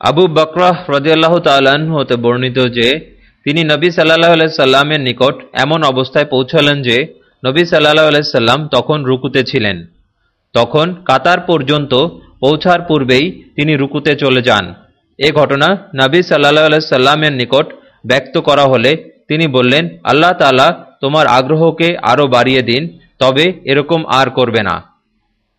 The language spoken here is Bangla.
আবু বকরাহ রদিয়াল্লাহ তাল্লাহ্ন হতে বর্ণিত যে, তিনি নবী সাল্লাহ সাল্লামের নিকট এমন অবস্থায় পৌঁছালেন যে, নবী সাল্লাহ সাল্লাম তখন রুকুতে ছিলেন। তখন কাতার পর্যন্ত পৌঁছার পূর্বেই তিনি রুকুতে চলে যান। এ ঘটনা নবী সাল্লাহ আলাইসাল্লামের নিকট ব্যক্ত করা হলে তিনি বললেন, আল্লাহ তালা তোমার আগ্রহকে আরও বাড়িয়ে দিন, তবে এরকম আর করবে না।